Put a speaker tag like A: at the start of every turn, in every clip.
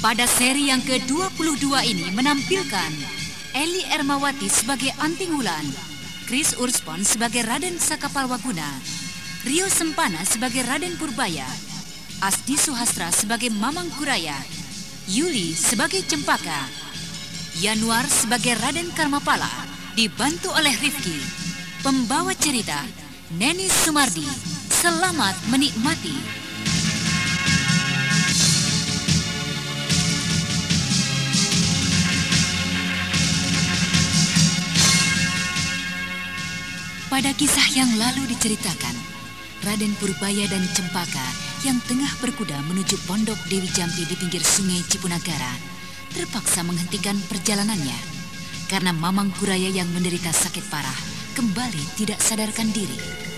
A: Pada seri yang ke-22 ini menampilkan Eli Ermawati sebagai Anting Wulan, Chris Urspon sebagai Raden Sakapalwaguna, Rio Sempana sebagai Raden Purbaya, Asdi Suhastra sebagai Mamang Kuraya, Yuli sebagai Cempaka, Yanuar sebagai Raden Karmapala, dibantu oleh Rifki. Pembawa cerita, Neni Sumardi. Selamat menikmati. Pada kisah yang lalu diceritakan, Raden Purbaya dan Cempaka yang tengah berkuda menuju pondok Dewi Jampi di pinggir sungai Cipunagara terpaksa menghentikan perjalanannya karena Mamang Kuraya yang menderita sakit parah kembali tidak sadarkan diri.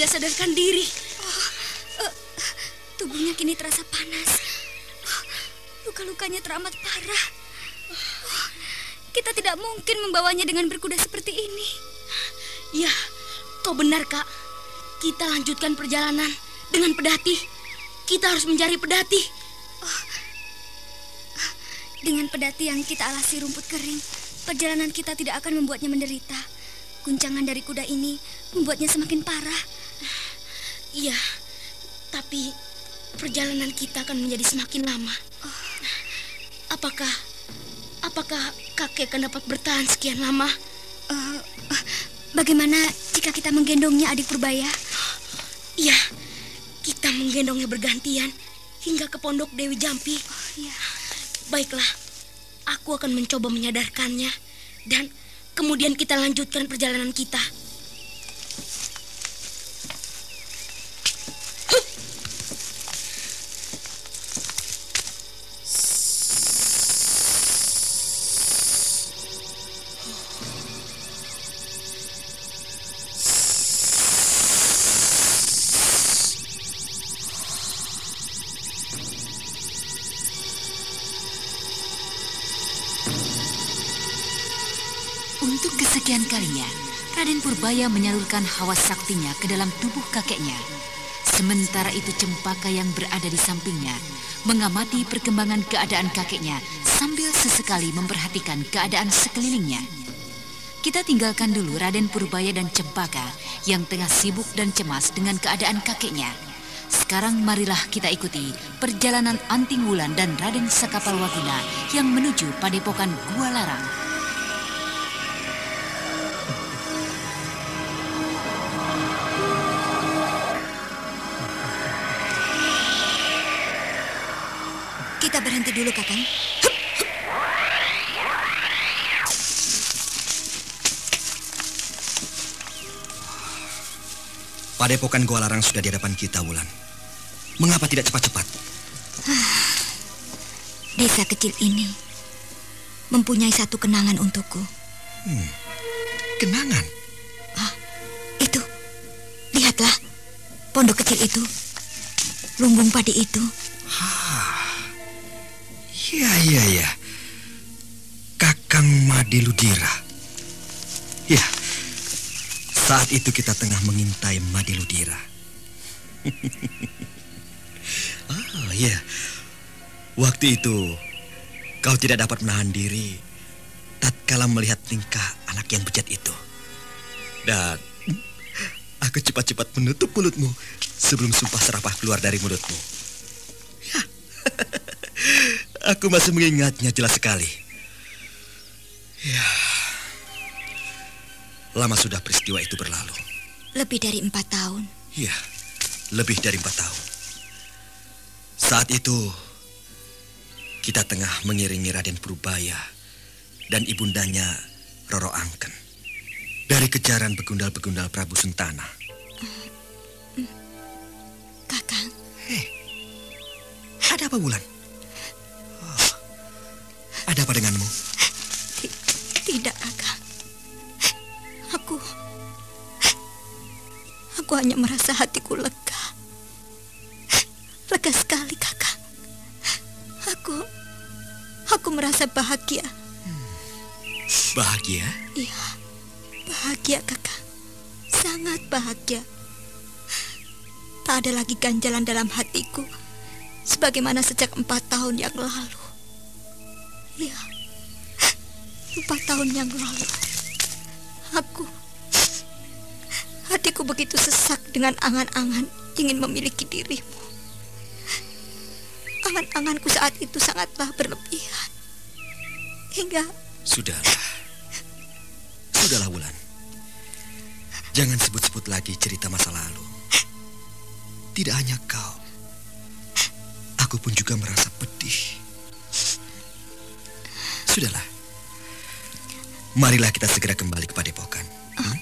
B: Tidak sadarkan diri. Tubuhnya kini terasa panas. Luka-lukanya teramat parah. Kita tidak mungkin membawanya dengan berkuda seperti ini.
C: Ya, kau benar, Kak. Kita lanjutkan perjalanan dengan pedati. Kita harus mencari pedati. Oh,
B: dengan pedati yang kita alasi rumput kering, perjalanan kita tidak akan membuatnya menderita. Guncangan dari kuda ini membuatnya semakin parah.
C: Iya, tapi perjalanan kita akan menjadi semakin lama. Oh. Apakah apakah kakek akan dapat bertahan sekian lama? Uh,
B: uh, bagaimana jika kita menggendongnya adik Purbaya?
C: Iya, kita menggendongnya bergantian hingga ke pondok Dewi Jampi.
B: Oh, iya.
C: Baiklah, aku akan mencoba menyadarkannya dan kemudian kita lanjutkan perjalanan kita.
A: Kesekian kalinya, Raden Purbaya menyalurkan hawa saktinya ke dalam tubuh kakeknya. Sementara itu Cempaka yang berada di sampingnya mengamati perkembangan keadaan kakeknya sambil sesekali memperhatikan keadaan sekelilingnya. Kita tinggalkan dulu Raden Purbaya dan Cempaka yang tengah sibuk dan cemas dengan keadaan kakeknya. Sekarang marilah kita ikuti perjalanan Anting Wulan dan Raden Sakapalwaguna yang menuju Padepokan Gua Larang.
B: Kita berhenti dulu, Kakang.
D: Padepokan Gua Larang sudah di hadapan kita, Wulan. Mengapa tidak cepat-cepat?
B: Desa kecil ini mempunyai satu kenangan untukku.
D: Hmm, kenangan?
B: Ah, itu. Lihatlah, pondok kecil itu. Lumbung padi itu.
D: Iya, iya, iya. Kakang Madiludira. Ya, saat itu kita tengah mengintai Madiludira. ah, iya. Waktu itu kau tidak dapat menahan diri tatkala melihat tingkah anak yang bejat itu. Dan aku cepat-cepat menutup mulutmu sebelum sumpah serapah keluar dari mulutmu. Ya. aku masih mengingatnya jelas sekali. Ya. Lama sudah peristiwa itu berlalu.
B: Lebih dari empat tahun.
D: Iya, lebih dari empat tahun. Saat itu, kita tengah mengiringi Raden Purbaya dan ibundanya Roro Angken dari kejaran begundal-begundal Prabu Sentana.
B: Kakang.
D: Hei, ada apa Bulan? Ada apa denganmu?
B: Tidak, Kakang. Aku... Aku hanya merasa hatiku lega. Lega sekali, Kakang. Aku... Aku merasa bahagia.
D: Bahagia?
B: Iya, bahagia, Kakang. Sangat bahagia. Tak ada lagi ganjalan dalam hatiku. Sebagaimana sejak empat tahun yang lalu. Iya, empat tahun yang lalu. Aku Hatiku begitu sesak dengan angan-angan ingin memiliki dirimu. Angan-anganku saat itu sangatlah berlebihan. Hingga
D: Sudahlah. Sudahlah, Wulan. Jangan sebut-sebut lagi cerita masa lalu. Tidak hanya kau. Aku pun juga merasa pedih. Sudahlah. Marilah kita segera kembali ke Padepokan. Hmm?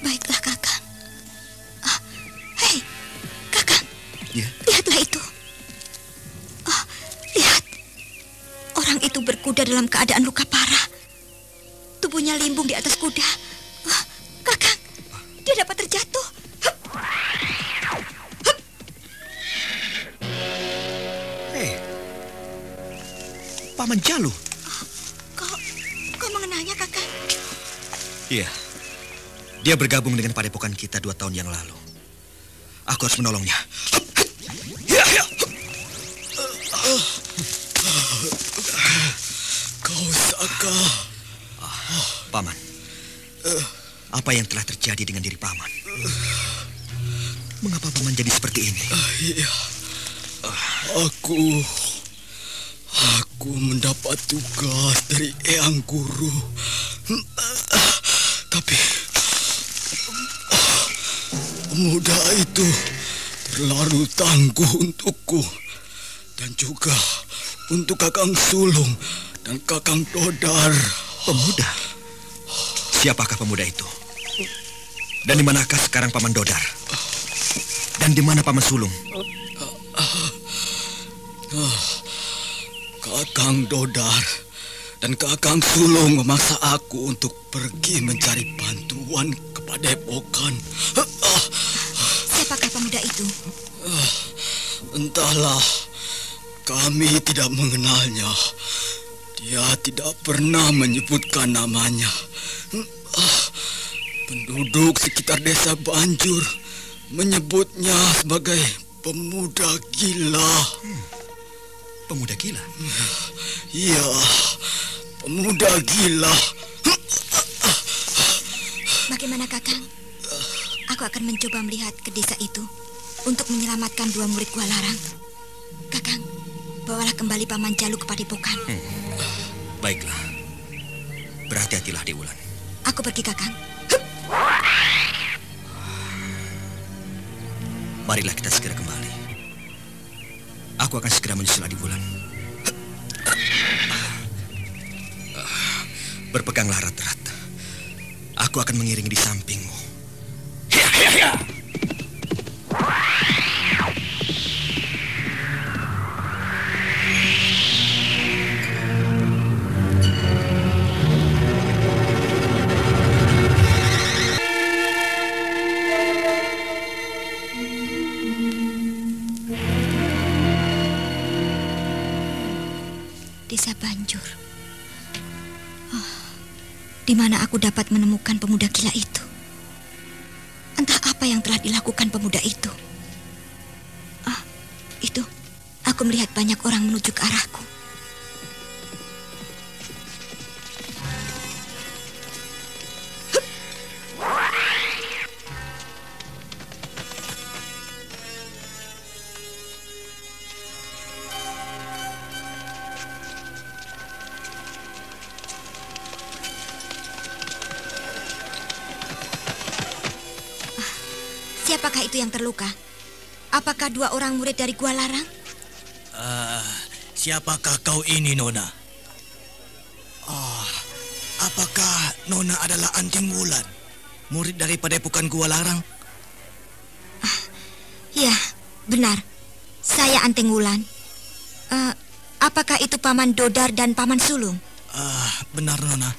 B: baiklah kakang. Ah, hei, kakang,
D: Ya,
B: lihatlah itu. Ah, lihat. Orang itu berkuda dalam keadaan luka parah. Tubuhnya limbung di atas kuda. Ah, kakang, dia dapat terjatuh. Hup,
D: hei. Paman Jalu. Iya. Dia bergabung dengan padepokan kita dua tahun yang lalu. Aku harus menolongnya. Ya, ya.
E: Kau Saka,
D: Paman, apa yang telah terjadi dengan diri Paman? Mengapa Paman jadi seperti ini?
E: iya, aku, aku mendapat tugas dari Eyang Guru, tapi pemuda itu terlalu tangguh untukku dan juga untuk Kakang Sulung dan Kakang Dodar.
D: Pemuda? Siapakah pemuda itu? Dan di manakah sekarang Paman Dodar? Dan di mana Paman Sulung?
E: Kakang Dodar dan Kakang Sulung memaksa aku untuk pergi mencari bantuan kepada Epokan.
B: Siapakah pemuda itu?
E: Entahlah, kami tidak mengenalnya. Dia tidak pernah menyebutkan namanya. Ah, Penduduk sekitar desa Banjur menyebutnya sebagai pemuda gila.
D: Pemuda gila?
E: Iya, pemuda gila.
B: Bagaimana kakang? Aku akan mencoba melihat ke desa itu untuk menyelamatkan dua murid gua larang. Kakang, bawalah kembali paman Jalu ke Padepokan.
D: Baiklah. Berhati-hatilah di Wulan.
B: Aku pergi kakang.
D: Marilah kita segera kembali. Aku akan segera menyusul di Wulan. Berpeganglah erat-erat. Aku akan mengiringi di sampingmu.
B: Desa. Oh, di mana aku dapat menemukan pemuda gila itu? Apa yang telah dilakukan pemuda itu. Ah, itu. Aku melihat banyak orang menuju ke arahku. Siapakah itu yang terluka? Apakah dua orang murid dari Gua Larang?
F: Uh, siapakah kau ini, Nona? Oh, apakah Nona adalah Anting Wulan? Murid dari Padepokan Gua Larang?
B: Ah, ya, benar. Saya Anting Wulan. Uh, apakah itu Paman Dodar dan Paman Sulung?
F: Ah, uh, benar, Nona.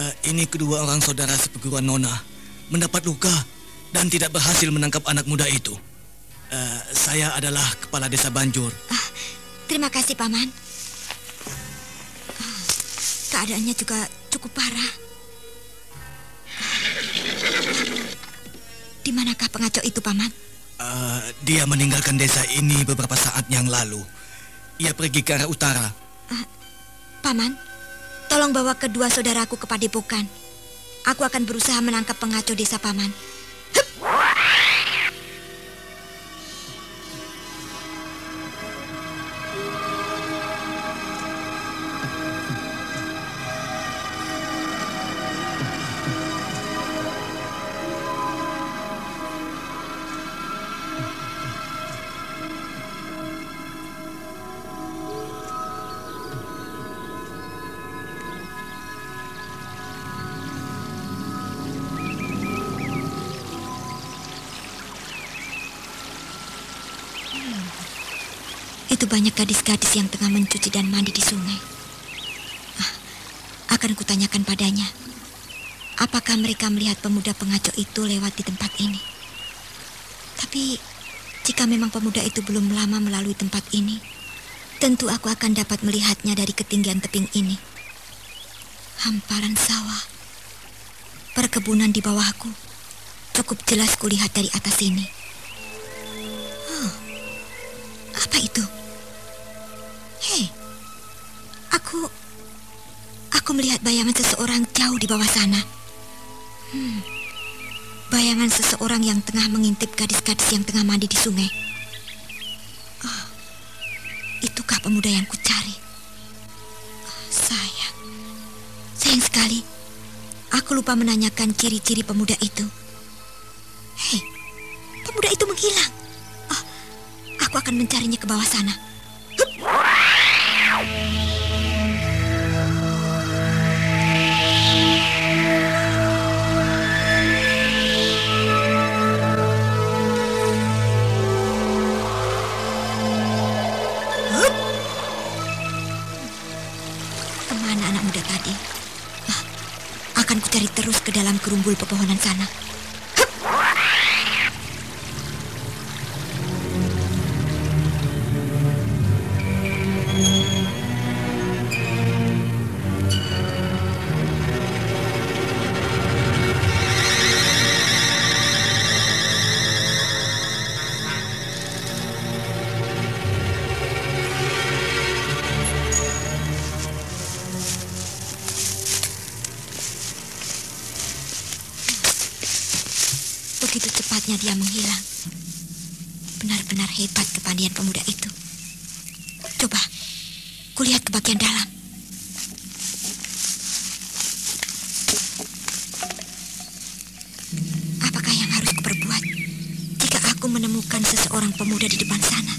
F: Uh, ini kedua orang saudara seperguruan Nona mendapat luka dan tidak berhasil menangkap anak muda itu. Uh, saya adalah kepala desa Banjur.
B: Uh, terima kasih, Paman. Uh, keadaannya juga cukup parah. Di manakah pengacau itu, Paman?
F: Uh, dia meninggalkan desa ini beberapa saat yang lalu. Ia pergi ke arah utara. Uh,
B: Paman, tolong bawa kedua saudaraku ke Padepokan. Aku akan berusaha menangkap pengacau desa Paman. Itu banyak gadis-gadis yang tengah mencuci dan mandi di sungai. Ah, akan kutanyakan padanya, apakah mereka melihat pemuda pengacau itu lewat di tempat ini? Tapi jika memang pemuda itu belum lama melalui tempat ini, tentu aku akan dapat melihatnya dari ketinggian tebing ini. Hamparan sawah, perkebunan di bawahku, cukup jelas kulihat dari atas ini. Oh, apa itu? Melihat bayangan seseorang jauh di bawah sana. Hmm, bayangan seseorang yang tengah mengintip gadis-gadis yang tengah mandi di sungai. Oh, itukah pemuda yang kucari? Oh, sayang, sayang sekali. Aku lupa menanyakan ciri-ciri pemuda itu. Hei, pemuda itu menghilang. Oh, aku akan mencarinya ke bawah sana. Cari terus ke dalam kerumbul pepohonan sana. Coba, kulihat ke bagian dalam. Apakah yang harus kuperbuat jika aku menemukan seseorang pemuda di depan sana?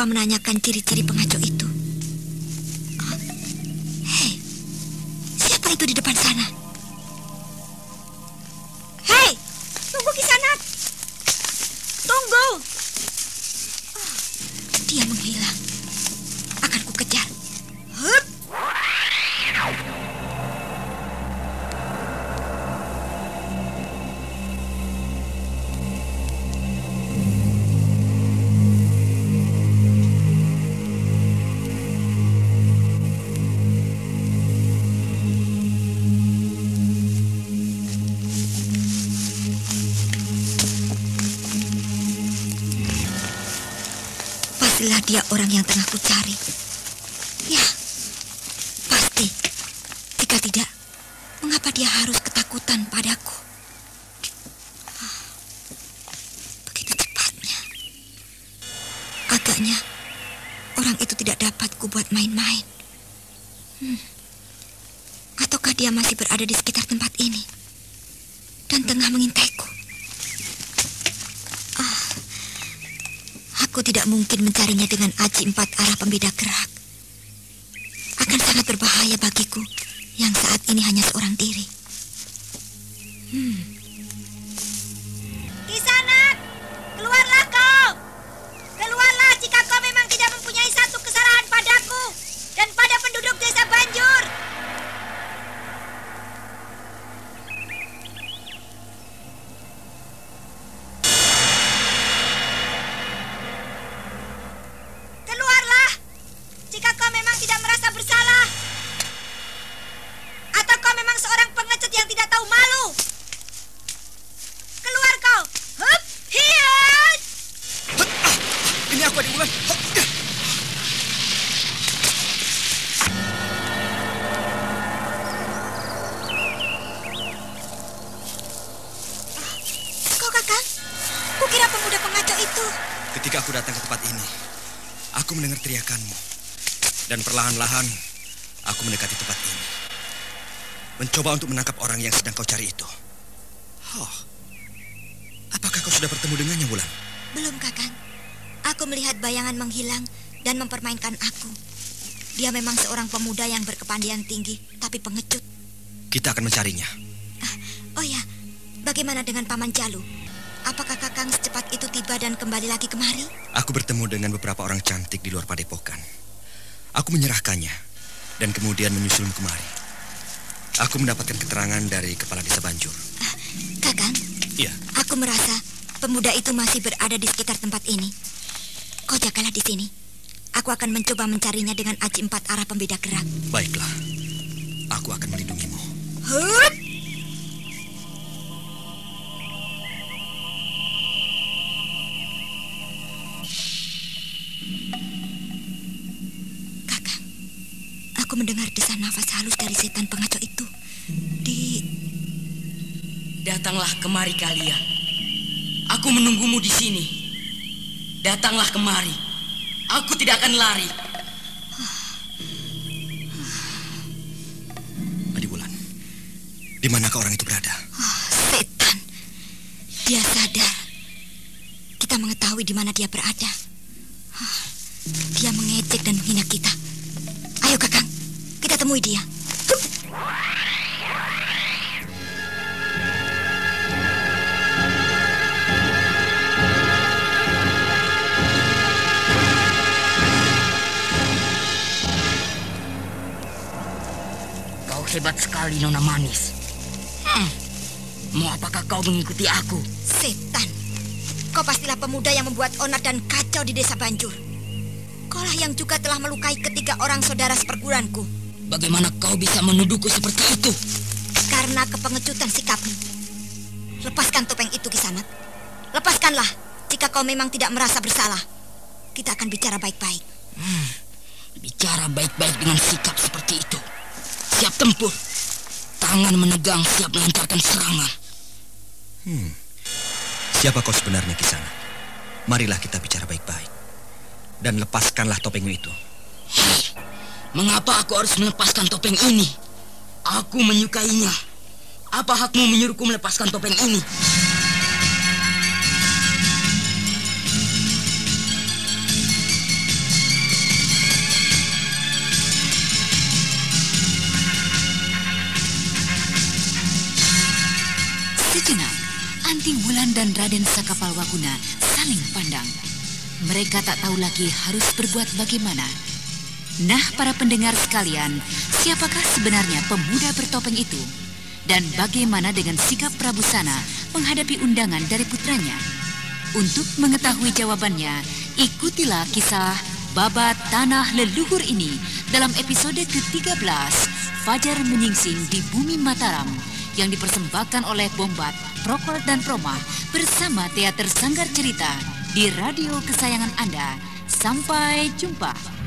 B: Lupa menanyakan ciri-ciri pengacau itu. Hei, siapa itu di depan sana? Pastilah dia orang yang tengah ku kucari. Ya, pasti. Jika tidak, mengapa dia harus ketakutan padaku? Ah, begitu cepatnya. Agaknya, orang itu tidak dapat ku buat main-main. Hmm. Ataukah dia masih berada di sekitar tempat ini? Dan tengah mengintip aku tidak mungkin mencarinya dengan aji empat arah pembeda gerak. Akan sangat berbahaya bagiku yang saat ini hanya seorang diri.
D: Teriakanmu. Dan perlahan-lahan, aku mendekati tempat ini. Mencoba untuk menangkap orang yang sedang kau cari itu. Oh, apakah kau sudah bertemu dengannya, Wulan?
B: Belum kakak. Aku melihat bayangan menghilang dan mempermainkan aku. Dia memang seorang pemuda yang berkepandian tinggi, tapi pengecut.
D: Kita akan mencarinya.
B: Ah, oh ya, bagaimana dengan Paman Jalu? Apakah kakang secepat itu tiba dan kembali lagi kemari?
D: Aku bertemu dengan beberapa orang cantik di luar padepokan. Aku menyerahkannya dan kemudian menyusulmu kemari. Aku mendapatkan keterangan dari kepala desa Banjur.
B: Ah, kakang,
D: Iya,
B: aku merasa pemuda itu masih berada di sekitar tempat ini. Kau jagalah di sini. Aku akan mencoba mencarinya dengan aji empat arah pembeda gerak.
D: baiklah. Aku akan melindungimu.
B: Hup! Aku mendengar desahan nafas halus dari setan pengacau itu. Di
G: Datanglah kemari kalian. Aku menunggumu di sini. Datanglah kemari. Aku tidak akan lari.
D: Adi Wulan, di manakah orang itu berada?
B: oh, setan. Dia sadar. Kita mengetahui di mana dia berada.
G: Hebat sekali, Nona Manis. Hmm. Mau apakah kau mengikuti aku?
B: Setan. Kau pastilah pemuda yang membuat onar dan kacau di desa Banjur. Kaulah yang juga telah melukai ketiga orang saudara seperguruanku.
G: Bagaimana kau bisa menuduhku seperti itu?
B: Karena kepengecutan sikapmu. Lepaskan topeng itu, Kisanak. Lepaskanlah jika kau memang tidak merasa bersalah. Kita akan bicara baik-baik.
G: Bicara baik-baik dengan sikap seperti itu. Siap tempur. Tangan menegang siap melancarkan serangan.
D: Hmm. Siapa kau sebenarnya, Kisana? Marilah kita bicara baik-baik. Dan lepaskanlah topengmu itu.
G: Mengapa aku harus melepaskan topeng ini? Aku menyukainya. Apa hakmu menyuruhku melepaskan topeng ini?
A: Sejenak, Anting Wulan dan Raden Sakapalwaguna saling pandang. Mereka tak tahu lagi harus berbuat bagaimana. Nah, para pendengar sekalian, siapakah sebenarnya pemuda bertopeng itu? Dan bagaimana dengan sikap Prabu Sana menghadapi undangan dari putranya? Untuk mengetahui jawabannya, ikutilah kisah Babat Tanah Leluhur ini dalam episode ke-13 Fajar Menyingsing di Bumi Mataram yang dipersembahkan oleh Bombat, Prokol dan Proma bersama Teater Sanggar Cerita di radio kesayangan Anda. Sampai jumpa.